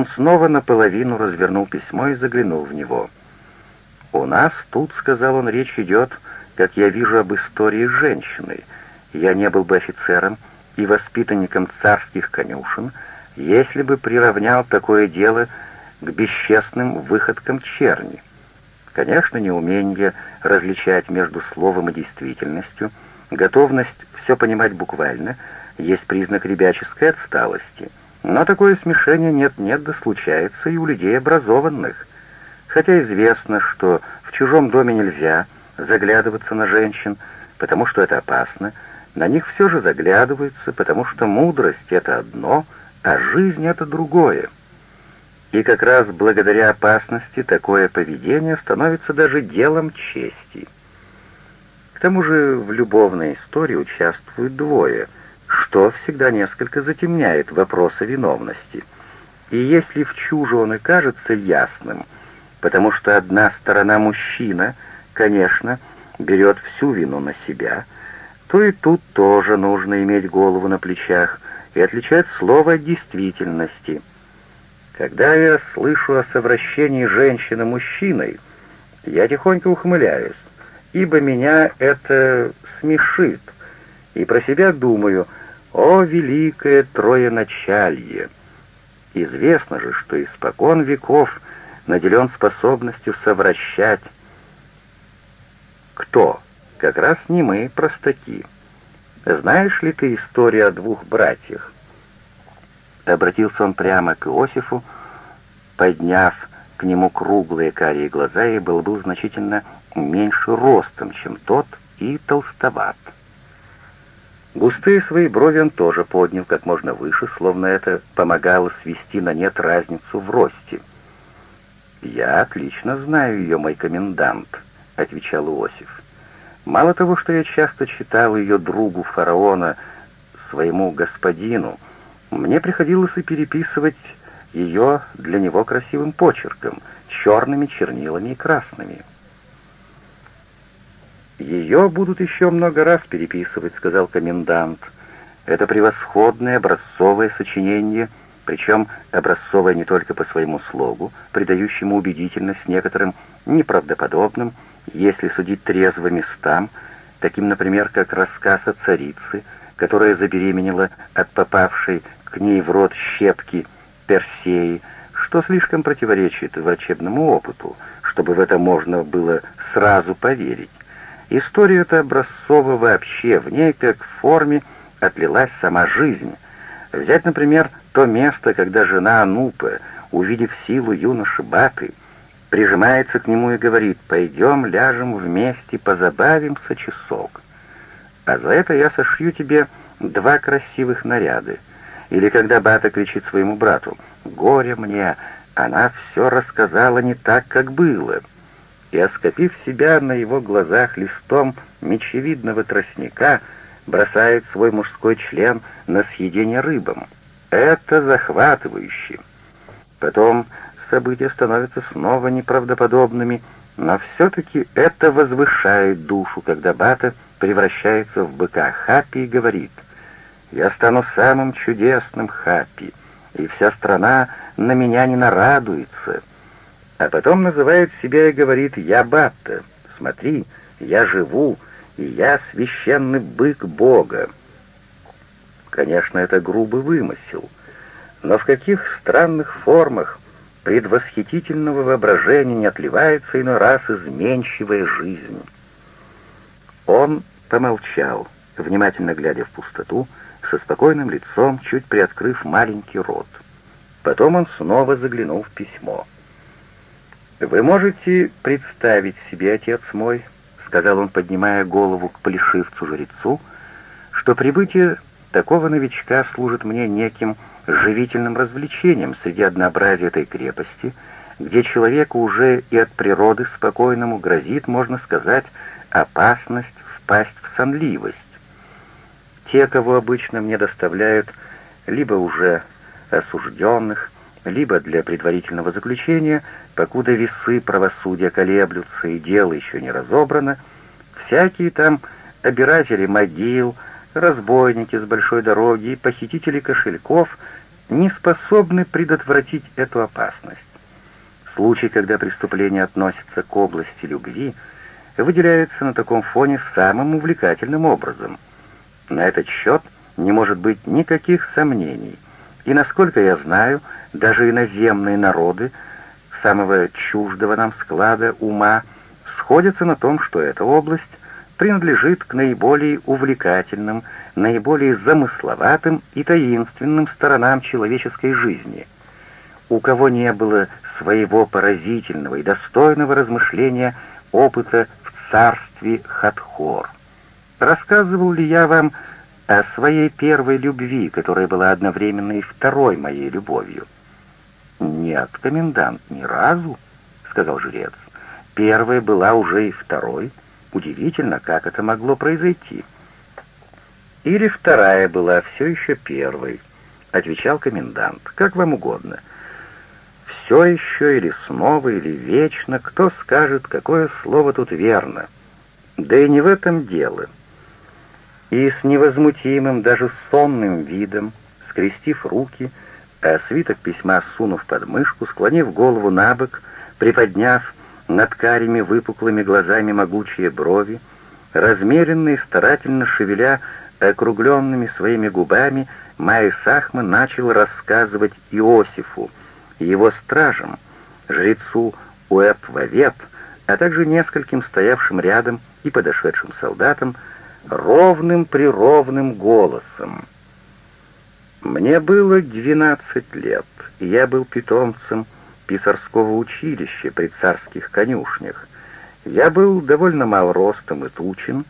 Он снова наполовину развернул письмо и заглянул в него. «У нас тут, — сказал он, — речь идет, как я вижу, об истории женщины. Я не был бы офицером и воспитанником царских конюшен, если бы приравнял такое дело к бесчестным выходкам черни. Конечно, неумение различать между словом и действительностью, готовность все понимать буквально, есть признак ребяческой отсталости. Но такое смешение нет-нет да случается и у людей образованных. Хотя известно, что в чужом доме нельзя заглядываться на женщин, потому что это опасно, на них все же заглядываются, потому что мудрость — это одно, а жизнь — это другое. И как раз благодаря опасности такое поведение становится даже делом чести. К тому же в любовной истории участвуют двое, что всегда несколько затемняет вопрос о виновности. И если в чуже он и кажется ясным, потому что одна сторона мужчина, конечно, берет всю вину на себя, то и тут тоже нужно иметь голову на плечах и отличать слово от действительности – когда я слышу о совращении женщины мужчиной, я тихонько ухмыляюсь, ибо меня это смешит, и про себя думаю, о, великое троеначалье! Известно же, что испокон веков наделен способностью совращать. Кто? Как раз не мы, простаки. Знаешь ли ты историю о двух братьях? Обратился он прямо к Иосифу, подняв к нему круглые карие глаза, и был был значительно меньше ростом, чем тот, и толстоват. Густые свои брови он тоже поднял как можно выше, словно это помогало свести на нет разницу в росте. «Я отлично знаю ее, мой комендант», — отвечал Иосиф. «Мало того, что я часто читал ее другу фараона, своему господину, — мне приходилось и переписывать ее для него красивым почерком, черными чернилами и красными. «Ее будут еще много раз переписывать», — сказал комендант. «Это превосходное образцовое сочинение, причем образцовое не только по своему слогу, придающему убедительность некоторым неправдоподобным, если судить трезво местам, таким, например, как рассказ о царице, которая забеременела от попавшей к ней в рот щепки Персеи, что слишком противоречит врачебному опыту, чтобы в это можно было сразу поверить. История эта образцова вообще, в ней как в форме отлилась сама жизнь. Взять, например, то место, когда жена Анупа, увидев силу юноши Баты, прижимается к нему и говорит «Пойдем, ляжем вместе, позабавимся часок». А за это я сошью тебе два красивых наряда — или когда Бата кричит своему брату «Горе мне! Она все рассказала не так, как было!» И, оскопив себя на его глазах листом мечевидного тростника, бросает свой мужской член на съедение рыбам. Это захватывающе. Потом события становятся снова неправдоподобными, но все-таки это возвышает душу, когда Бата превращается в быка Хаппи и говорит — я стану самым чудесным Хаппи, и вся страна на меня не нарадуется. А потом называет себя и говорит «Я Батта, смотри, я живу, и я священный бык Бога». Конечно, это грубый вымысел, но в каких странных формах предвосхитительного воображения не отливается иной раз изменчивая жизнь. Он помолчал, внимательно глядя в пустоту, со спокойным лицом, чуть приоткрыв маленький рот. Потом он снова заглянул в письмо. «Вы можете представить себе, отец мой, — сказал он, поднимая голову к плешивцу-жрецу, — что прибытие такого новичка служит мне неким живительным развлечением среди однообразия этой крепости, где человеку уже и от природы спокойному грозит, можно сказать, опасность впасть в сонливость, те, кого обычно мне доставляют, либо уже осужденных, либо для предварительного заключения, покуда весы правосудия колеблются и дело еще не разобрано, всякие там обиратели могил, разбойники с большой дороги и похитители кошельков не способны предотвратить эту опасность. Случай, когда преступление относится к области любви, выделяется на таком фоне самым увлекательным образом. На этот счет не может быть никаких сомнений, и, насколько я знаю, даже иноземные народы самого чуждого нам склада ума сходятся на том, что эта область принадлежит к наиболее увлекательным, наиболее замысловатым и таинственным сторонам человеческой жизни. У кого не было своего поразительного и достойного размышления опыта в царстве Хатхор. Рассказывал ли я вам о своей первой любви, которая была одновременно и второй моей любовью? «Нет, комендант, ни разу», — сказал жрец. «Первая была уже и второй. Удивительно, как это могло произойти». «Или вторая была все еще первой», — отвечал комендант. «Как вам угодно. Все еще или снова, или вечно, кто скажет, какое слово тут верно. Да и не в этом дело». И с невозмутимым, даже сонным видом, скрестив руки, — а свиток письма сунув под мышку, склонив голову на бок, приподняв над карими выпуклыми глазами могучие брови, размеренно и старательно шевеля округленными своими губами, Майя Сахман начал рассказывать Иосифу, его стражам, жрецу Уэп-Вавет, а также нескольким стоявшим рядом и подошедшим солдатам, ровным-прировным голосом. Мне было двенадцать лет, и я был питомцем писарского училища при царских конюшнях. Я был довольно мал ростом и тучен,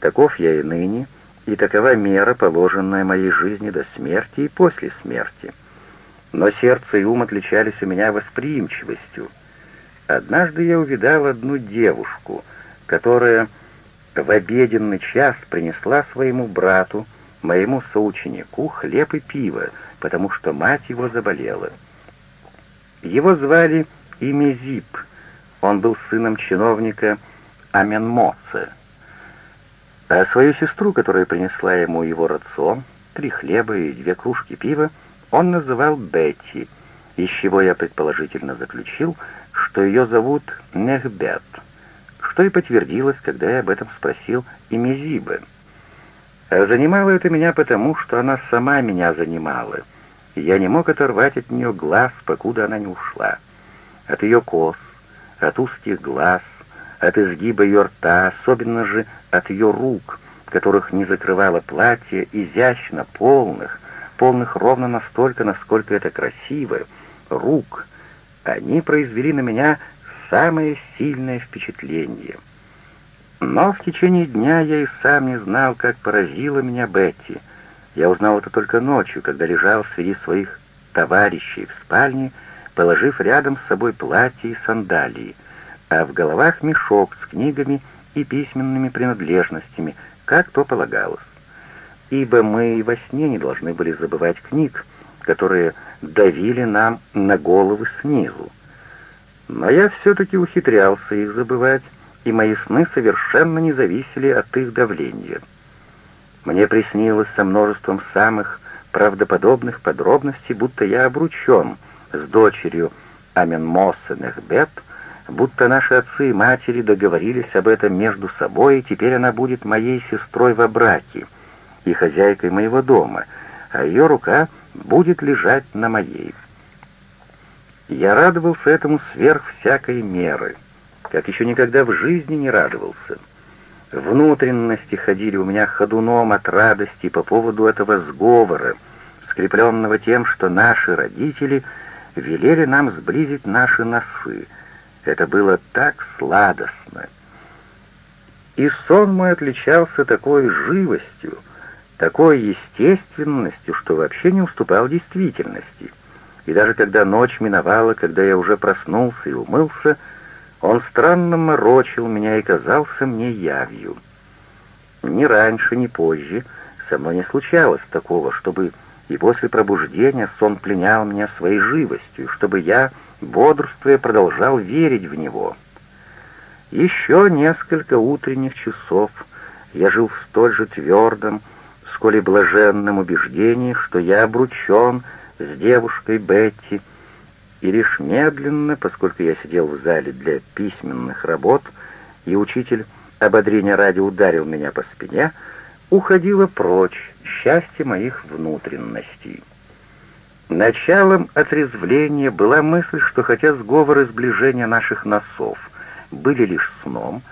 таков я и ныне, и такова мера, положенная моей жизни до смерти и после смерти. Но сердце и ум отличались у меня восприимчивостью. Однажды я увидал одну девушку, которая в обеденный час принесла своему брату моему соученику хлеб и пиво, потому что мать его заболела. Его звали Имезип, он был сыном чиновника Аменмоца. А свою сестру, которая принесла ему его рацион, три хлеба и две кружки пива, он называл Бетти, из чего я предположительно заключил, что ее зовут Нехбет, что и подтвердилось, когда я об этом спросил Имезибе. А занимало это меня потому, что она сама меня занимала. Я не мог оторвать от нее глаз, покуда она не ушла. От ее кос, от узких глаз, от изгиба ее рта, особенно же от ее рук, которых не закрывало платье, изящно, полных, полных ровно настолько, насколько это красиво, рук. Они произвели на меня самое сильное впечатление — но в течение дня я и сам не знал, как поразила меня Бетти. Я узнал это только ночью, когда лежал среди своих товарищей в спальне, положив рядом с собой платье и сандалии, а в головах мешок с книгами и письменными принадлежностями, как то полагалось. Ибо мы и во сне не должны были забывать книг, которые давили нам на головы снизу. Но я все-таки ухитрялся их забывать, и мои сны совершенно не зависели от их давления. Мне приснилось со множеством самых правдоподобных подробностей, будто я обручен с дочерью Аменмоссенехбет, будто наши отцы и матери договорились об этом между собой, и теперь она будет моей сестрой во браке и хозяйкой моего дома, а ее рука будет лежать на моей. Я радовался этому сверх всякой меры — как еще никогда в жизни не радовался. Внутренности ходили у меня ходуном от радости по поводу этого сговора, скрепленного тем, что наши родители велели нам сблизить наши носы. Это было так сладостно. И сон мой отличался такой живостью, такой естественностью, что вообще не уступал действительности. И даже когда ночь миновала, когда я уже проснулся и умылся, он странно морочил меня и казался мне явью. Ни раньше, ни позже со мной не случалось такого, чтобы и после пробуждения сон пленял меня своей живостью, чтобы я, бодрствуя, продолжал верить в него. Еще несколько утренних часов я жил в столь же твердом, сколь и блаженном убеждении, что я обручен с девушкой Бетти, и лишь медленно, поскольку я сидел в зале для письменных работ, и учитель ободрения ради ударил меня по спине, уходило прочь счастье моих внутренностей. Началом отрезвления была мысль, что хотя сговор и сближение наших носов были лишь сном,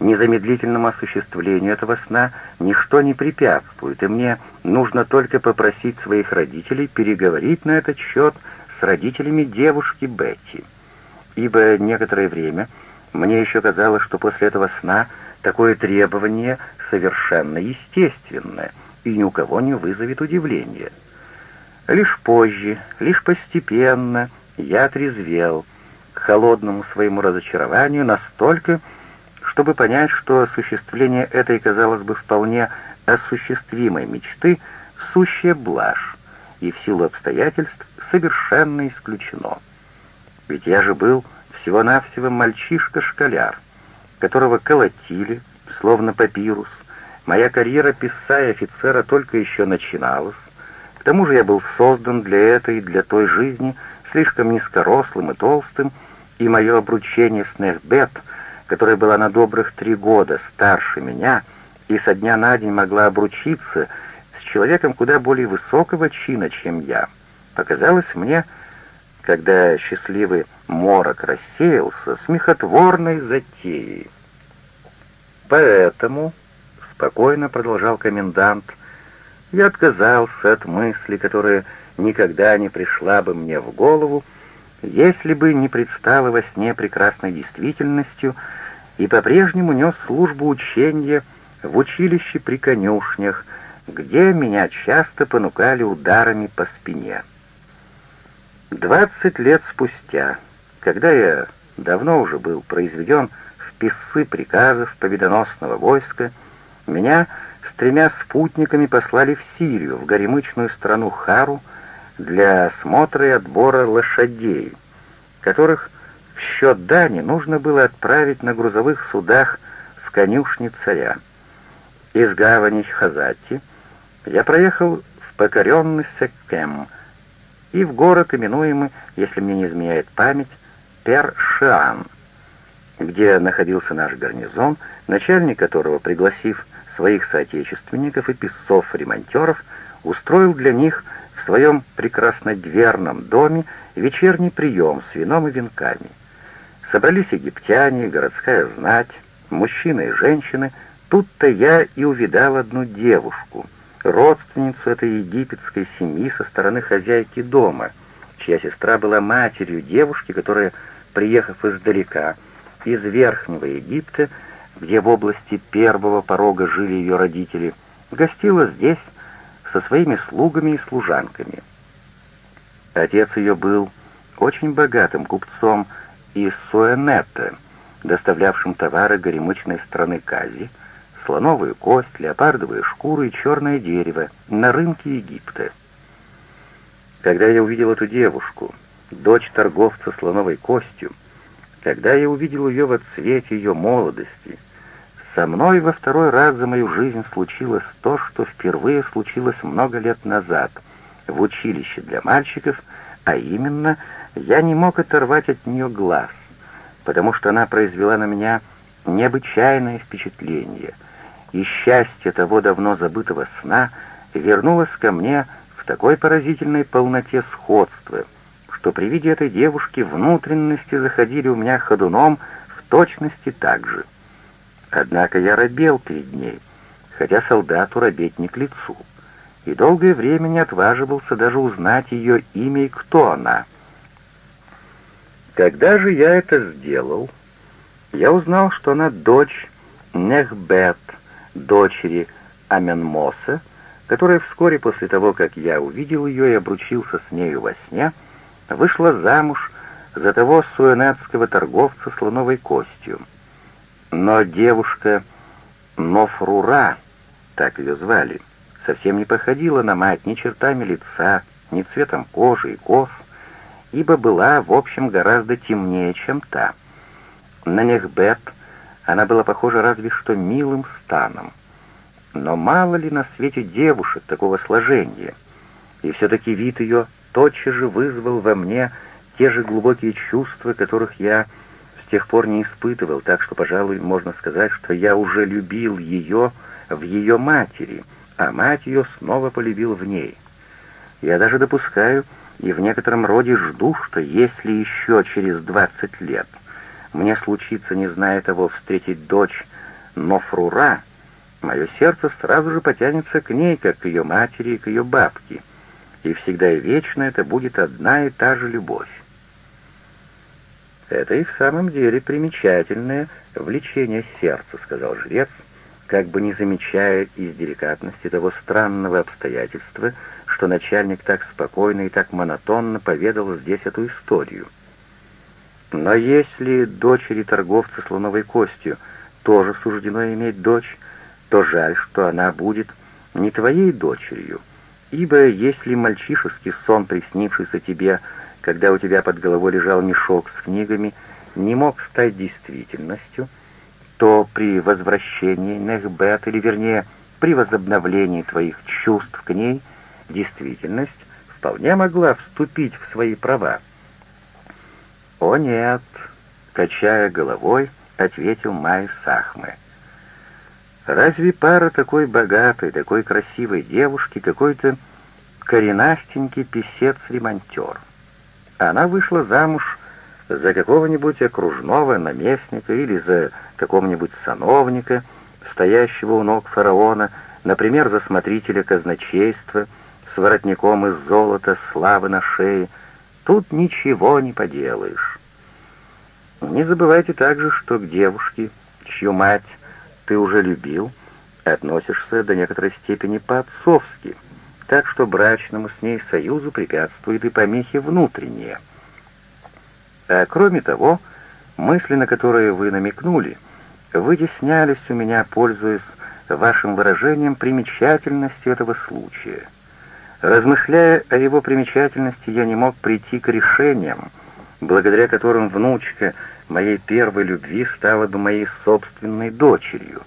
незамедлительному осуществлению этого сна ничто не препятствует, и мне нужно только попросить своих родителей переговорить на этот счет с родителями девушки Бетти. Ибо некоторое время мне еще казалось, что после этого сна такое требование совершенно естественное и ни у кого не вызовет удивления. Лишь позже, лишь постепенно я отрезвел к холодному своему разочарованию настолько, чтобы понять, что осуществление этой, казалось бы, вполне осуществимой мечты — сущая блажь, и в силу обстоятельств совершенно исключено. Ведь я же был всего-навсего мальчишка-школяр, которого колотили, словно папирус. Моя карьера писца и офицера только еще начиналась. К тому же я был создан для этой, для той жизни, слишком низкорослым и толстым, и мое обручение с Нехбет, которая была на добрых три года старше меня и со дня на день могла обручиться с человеком куда более высокого чина, чем я, показалось мне, когда счастливый морок рассеялся, смехотворной затеей. Поэтому, — спокойно продолжал комендант, — я отказался от мысли, которая никогда не пришла бы мне в голову, если бы не предстала во сне прекрасной действительностью и по-прежнему нес службу учения в училище при конюшнях, где меня часто понукали ударами по спине. Двадцать лет спустя, когда я давно уже был произведен писцы приказов победоносного войска, меня с тремя спутниками послали в Сирию, в горемычную страну Хару, для осмотра и отбора лошадей, которых в счет дани нужно было отправить на грузовых судах в конюшни царя. Из гавани Хазати я проехал в покоренный Секкем и в город, именуемый, если мне не изменяет память, Першиан — где находился наш гарнизон, начальник которого, пригласив своих соотечественников и писцов-ремонтеров, устроил для них в своем прекраснодверном доме вечерний прием с вином и венками. Собрались египтяне, городская знать, мужчины и женщины. Тут-то я и увидал одну девушку, родственницу этой египетской семьи со стороны хозяйки дома, чья сестра была матерью девушки, которая, приехав издалека, из Верхнего Египта, где в области первого порога жили ее родители, гостила здесь со своими слугами и служанками. Отец ее был очень богатым купцом из Суэнетта, доставлявшим товары горемычной страны Кази, слоновую кость, леопардовые шкуры и черное дерево на рынке Египта. Когда я увидел эту девушку, дочь торговца слоновой костью, когда я увидел ее в цвете ее молодости, со мной во второй раз за мою жизнь случилось то, что впервые случилось много лет назад в училище для мальчиков, а именно я не мог оторвать от нее глаз, потому что она произвела на меня необычайное впечатление, и счастье того давно забытого сна вернулось ко мне в такой поразительной полноте сходства — что при виде этой девушки внутренности заходили у меня ходуном в точности так же. Однако я робел перед ней, хотя солдату робеть не к лицу, и долгое время не отваживался даже узнать ее имя и кто она. Когда же я это сделал, я узнал, что она дочь Нехбет, дочери Аменмоса, которая вскоре после того, как я увидел ее и обручился с нею во сне, — вышла замуж за того суэнетского торговца слоновой костью. Но девушка Нофрура, так ее звали, совсем не походила на мать ни чертами лица, ни цветом кожи и кос, ибо была, в общем, гораздо темнее, чем та. На Нехбет она была похожа разве что милым станом. Но мало ли на свете девушек такого сложения, и все-таки вид ее тотчас же вызвал во мне те же глубокие чувства, которых я с тех пор не испытывал, так что, пожалуй, можно сказать, что я уже любил ее в ее матери, а мать ее снова полюбил в ней. Я даже допускаю и в некотором роде жду, что если еще через двадцать лет мне случится, не зная того, встретить дочь Нофрура, мое сердце сразу же потянется к ней, как к ее матери и к ее бабке, и всегда и вечно это будет одна и та же любовь. «Это и в самом деле примечательное влечение сердца», — сказал жрец, как бы не замечая из деликатности того странного обстоятельства, что начальник так спокойно и так монотонно поведал здесь эту историю. Но если дочери торговца слоновой костью тоже суждено иметь дочь, то жаль, что она будет не твоей дочерью, ибо если мальчишеский сон, приснившийся тебе, когда у тебя под головой лежал мешок с книгами, не мог стать действительностью, то при возвращении Нехбет, или вернее, при возобновлении твоих чувств к ней, действительность вполне могла вступить в свои права. «О нет», — качая головой, ответил Май Сахмы. «Разве пара такой богатой, такой красивой девушки какой-то коренастенький писец-ремонтер? Она вышла замуж за какого-нибудь окружного наместника или за какого-нибудь сановника, стоящего у ног фараона, например, за смотрителя казначейства, с воротником из золота, славы на шее, тут ничего не поделаешь. Не забывайте также, что к девушке, чью мать ты уже любил, относишься до некоторой степени по-отцовски, так что брачному с ней союзу препятствуют и помехи внутренние. А кроме того, мысли, на которые вы намекнули, вытеснялись у меня, пользуясь вашим выражением примечательности этого случая. Размышляя о его примечательности, я не мог прийти к решениям, благодаря которым внучка моей первой любви стала бы моей собственной дочерью.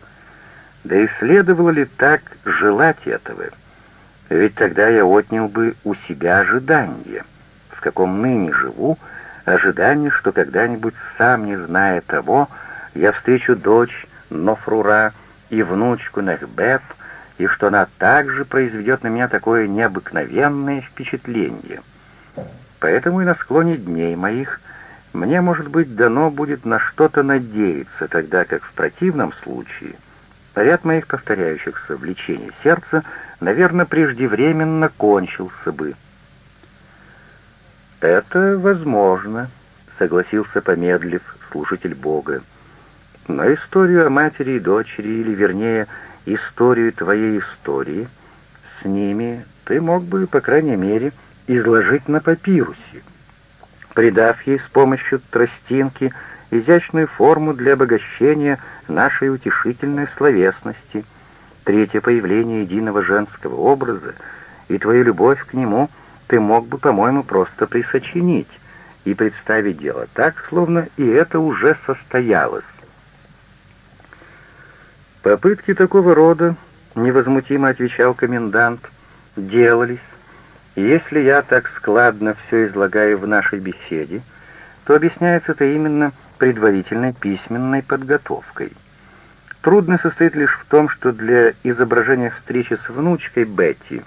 Да и следовало ли так желать этого? Ведь тогда я отнял бы у себя ожидание, в каком ныне живу, ожидание, что когда-нибудь, сам не зная того, я встречу дочь Нофрура и внучку Нахбет, и что она также произведет на меня такое необыкновенное впечатление. Поэтому и на склоне дней моих мне, может быть, дано будет на что-то надеяться, тогда как в противном случае ряд моих повторяющихся влечений сердца, наверное, преждевременно кончился бы. «Это возможно», — согласился, помедлив, слушатель Бога. «Но историю о матери и дочери, или, вернее, историю твоей истории, с ними ты мог бы, по крайней мере, изложить на папирусе придав ей с помощью тростинки изящную форму для обогащения нашей утешительной словесности, третье появление единого женского образа, и твою любовь к нему ты мог бы, по-моему, просто присочинить и представить дело так, словно и это уже состоялось. Попытки такого рода, невозмутимо отвечал комендант, делались, если я так складно все излагаю в нашей беседе, то объясняется это именно предварительной письменной подготовкой. Трудно состоит лишь в том, что для изображения встречи с внучкой Бетти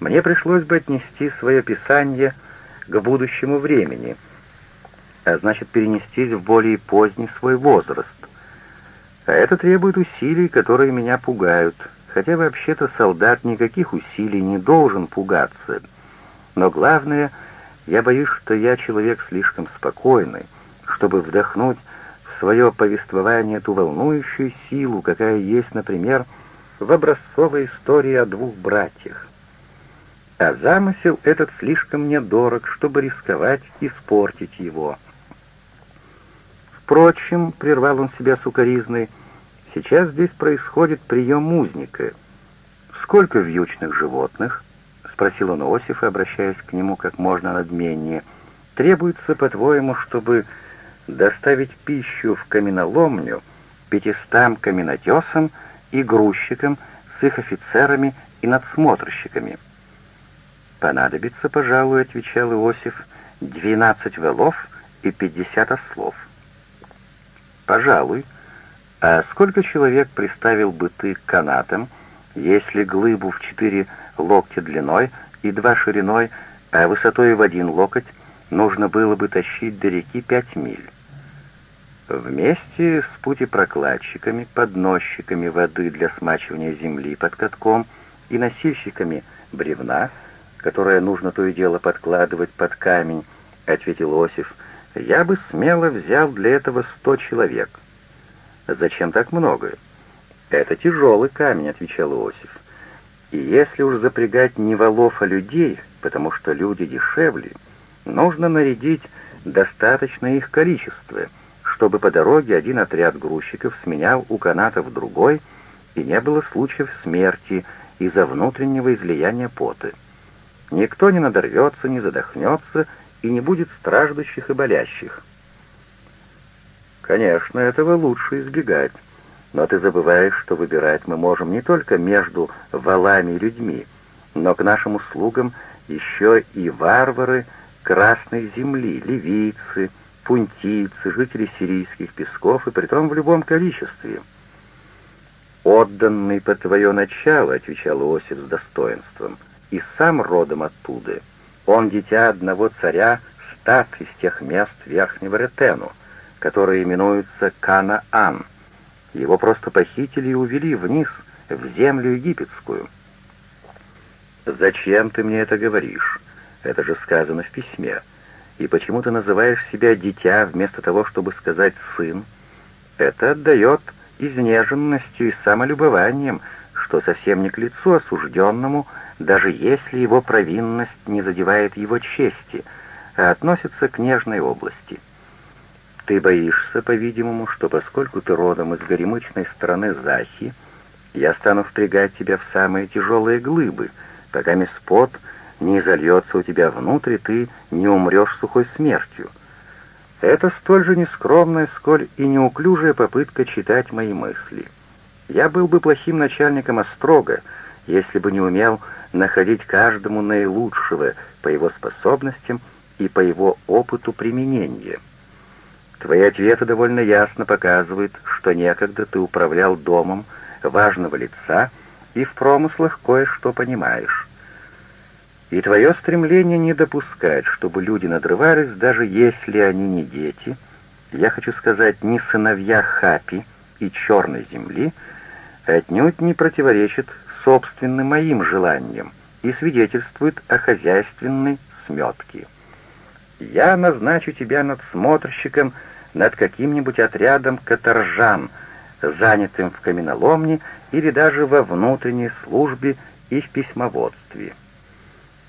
мне пришлось бы отнести свое писание к будущему времени, а значит перенестись в более поздний свой возраст. А это требует усилий, которые меня пугают, хотя вообще-то солдат никаких усилий не должен пугаться — но главное, я боюсь, что я человек слишком спокойный, чтобы вдохнуть в свое повествование ту волнующую силу, какая есть, например, в образцовой истории о двух братьях. А замысел этот слишком мне дорог, чтобы рисковать испортить его. Впрочем, прервал он себя сукоризной, сейчас здесь происходит прием узника. Сколько вьючных животных? — спросил он Осифа, обращаясь к нему как можно надменнее, — «требуется, по-твоему, чтобы доставить пищу в каменоломню пятистам каменотесам и грузчикам с их офицерами и надсмотрщиками?» «Понадобится, пожалуй», — отвечал Иосиф, — «двенадцать валов и пятьдесят ослов». «Пожалуй. А сколько человек приставил бы ты к канатам, если глыбу в четыре локтя длиной и два шириной, а высотой в один локоть нужно было бы тащить до реки пять миль?» Вместе с путепрокладчиками, подносчиками воды для смачивания земли под катком и носильщиками бревна, которое нужно то и дело подкладывать под камень, ответил Осиф, я бы смело взял для этого сто человек. Зачем так много? Это тяжелый камень, отвечал Иосиф. И если уж запрягать не валов, а людей, потому что люди дешевле, нужно нарядить достаточно их количество — чтобы по дороге один отряд грузчиков сменял у канатов другой, и не было случаев смерти из-за внутреннего излияния поты. Никто не надорвется, не задохнется и не будет страждущих и болящих. Конечно, этого лучше избегать, но ты забываешь, что выбирать мы можем не только между валами и людьми, но к нашим услугам еще и варвары Красной Земли, ливийцы, пунтийцы, жители сирийских песков, и притом в любом количестве. «Отданный под твое начало», — отвечал Иосиф с достоинством, — «и сам родом оттуда. Он дитя одного царя, стат из тех мест Верхнего Ретену, которые именуются Канаан. Его просто похитили и увели вниз, в землю египетскую». «Зачем ты мне это говоришь? Это же сказано в письме и почему ты называешь себя дитя вместо того, чтобы сказать сын, это отдает изнеженностью и самолюбованием, что совсем не к лицу осужденному, даже если его провинность не задевает его чести, а относится к нежной области. Ты боишься, по-видимому, что поскольку ты родом из горемычной страны Захи, я стану впрягать тебя в самые тяжелые глыбы, пока миспот — не зальется у тебя внутрь, ты не умрешь сухой смертью. Это столь же нескромная, сколь и неуклюжая попытка читать мои мысли. Я был бы плохим начальником острога, если бы не умел находить каждому наилучшего по его способностям и по его опыту применения. Твои ответы довольно ясно показывают, что некогда ты управлял домом важного лица и в промыслах кое-что понимаешь. И твое стремление не допускать, чтобы люди надрывались, даже если они не дети, я хочу сказать, не сыновья Хапи и Черной Земли, отнюдь не противоречит собственным моим желаниям и свидетельствует о хозяйственной сметке. Я назначу тебя надсмотрщиком над каким-нибудь отрядом каторжан, занятым в каменоломне или даже во внутренней службе и в письмоводстве.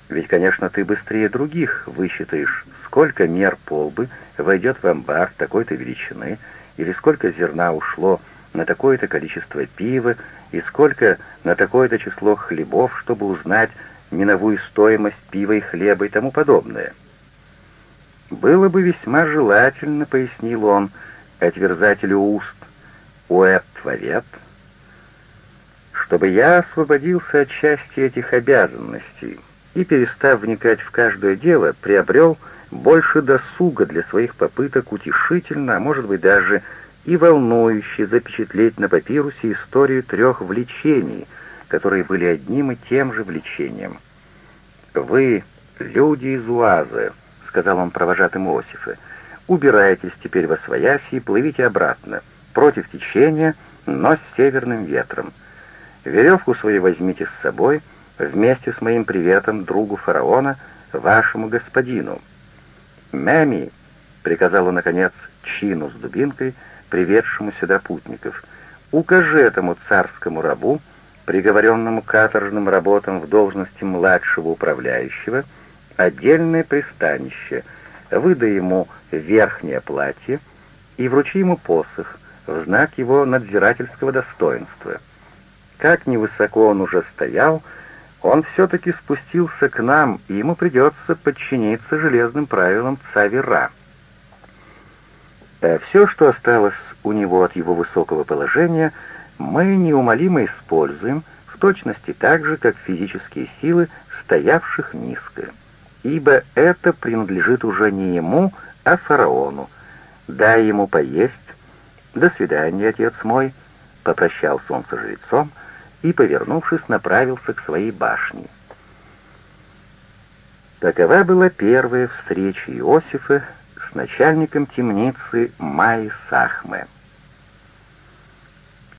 Ведь, конечно, ты быстрее других высчитаешь, сколько мер полбы войдет в амбар такой-то величины, или сколько зерна ушло на такое-то количество пива, и сколько на такое-то число хлебов, чтобы узнать миновую стоимость пива и хлеба и тому подобное. «Было бы весьма желательно», — пояснил он, отверзателю уст, уэт-творет, «чтобы я освободился от части этих обязанностей» и, перестав вникать в каждое дело, приобрел больше досуга для своих попыток утешительно, а может быть даже и волнующе запечатлеть на папирусе историю трех влечений, которые были одним и тем же влечением. «Вы, люди из Уаза», — сказал он провожатым Иосифа, — «убирайтесь теперь во свояси и плывите обратно, против течения, но с северным ветром. Веревку свою возьмите с собой — вместе с моим приветом другу фараона, вашему господину». «Мэми», — он, наконец, чину с дубинкой, приведшему сюда путников, «укажи этому царскому рабу, приговоренному каторжным работам в должности младшего управляющего, отдельное пристанище, выдай ему верхнее платье и вручи ему посох в знак его надзирательского достоинства. Как невысоко он уже стоял, — он все-таки спустился к нам, и ему придется подчиниться железным правилам Цавера. А все, что осталось у него от его высокого положения, мы неумолимо используем, в точности так же, как физические силы стоявших низко, ибо это принадлежит уже не ему, а фараону. Дай ему поесть. До свидания, отец мой, попрощался он со жрецом и, повернувшись, направился к своей башне. Такова была первая встреча Иосифа начальником темницы Майи Сахме.